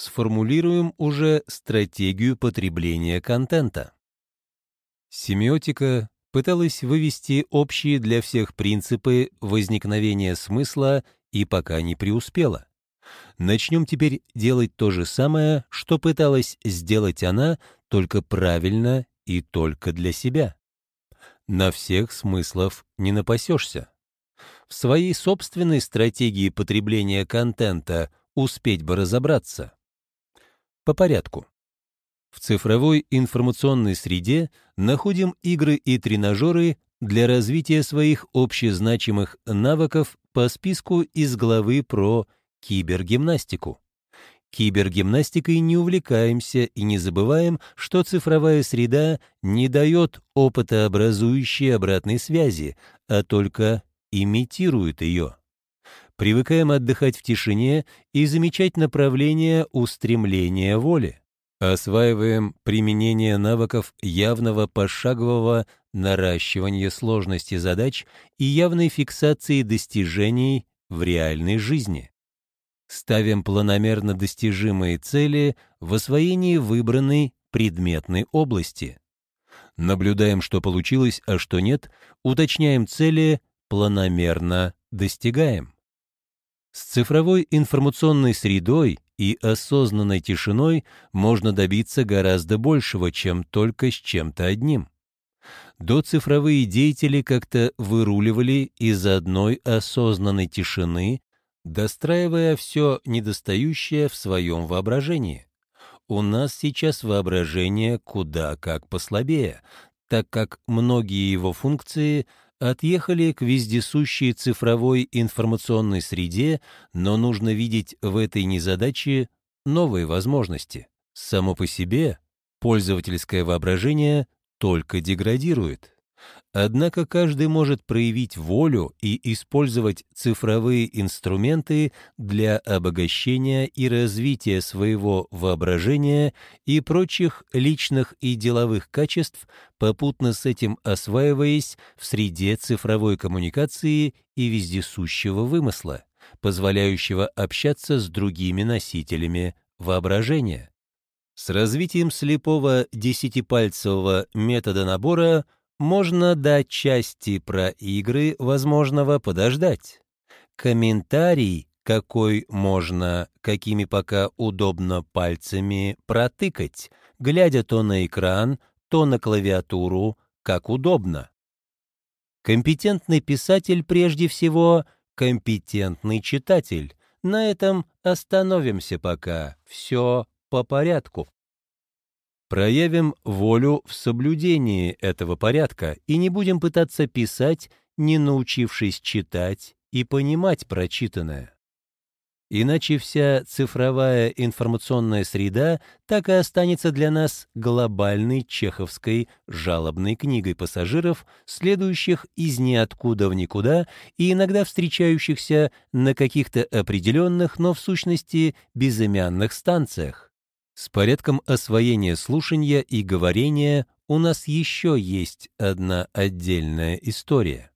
сформулируем уже стратегию потребления контента. Семиотика пыталась вывести общие для всех принципы возникновения смысла и пока не преуспела. Начнем теперь делать то же самое, что пыталась сделать она, только правильно и только для себя. На всех смыслов не напасешься. В своей собственной стратегии потребления контента успеть бы разобраться. По порядку. В цифровой информационной среде находим игры и тренажеры для развития своих общезначимых навыков по списку из главы про кибергимнастику. Кибергимнастикой не увлекаемся и не забываем, что цифровая среда не дает опытообразующей обратной связи, а только имитирует ее. Привыкаем отдыхать в тишине и замечать направление устремления воли. Осваиваем применение навыков явного пошагового наращивания сложности задач и явной фиксации достижений в реальной жизни. Ставим планомерно достижимые цели в освоении выбранной предметной области. Наблюдаем, что получилось, а что нет, уточняем цели, планомерно достигаем. С цифровой информационной средой и осознанной тишиной можно добиться гораздо большего, чем только с чем-то одним. До цифровые деятели как-то выруливали из одной осознанной тишины, достраивая все недостающее в своем воображении. У нас сейчас воображение куда как послабее, так как многие его функции отъехали к вездесущей цифровой информационной среде, но нужно видеть в этой незадаче новые возможности. Само по себе пользовательское воображение только деградирует. Однако каждый может проявить волю и использовать цифровые инструменты для обогащения и развития своего воображения и прочих личных и деловых качеств, попутно с этим осваиваясь в среде цифровой коммуникации и вездесущего вымысла, позволяющего общаться с другими носителями воображения. С развитием слепого десятипальцевого метода набора – можно до части про игры возможного подождать. Комментарий, какой можно, какими пока удобно пальцами протыкать, глядя то на экран, то на клавиатуру, как удобно. Компетентный писатель прежде всего компетентный читатель. На этом остановимся пока. Все по порядку. Проявим волю в соблюдении этого порядка и не будем пытаться писать, не научившись читать и понимать прочитанное. Иначе вся цифровая информационная среда так и останется для нас глобальной чеховской жалобной книгой пассажиров, следующих из ниоткуда в никуда и иногда встречающихся на каких-то определенных, но в сущности безымянных станциях. С порядком освоения слушания и говорения у нас еще есть одна отдельная история.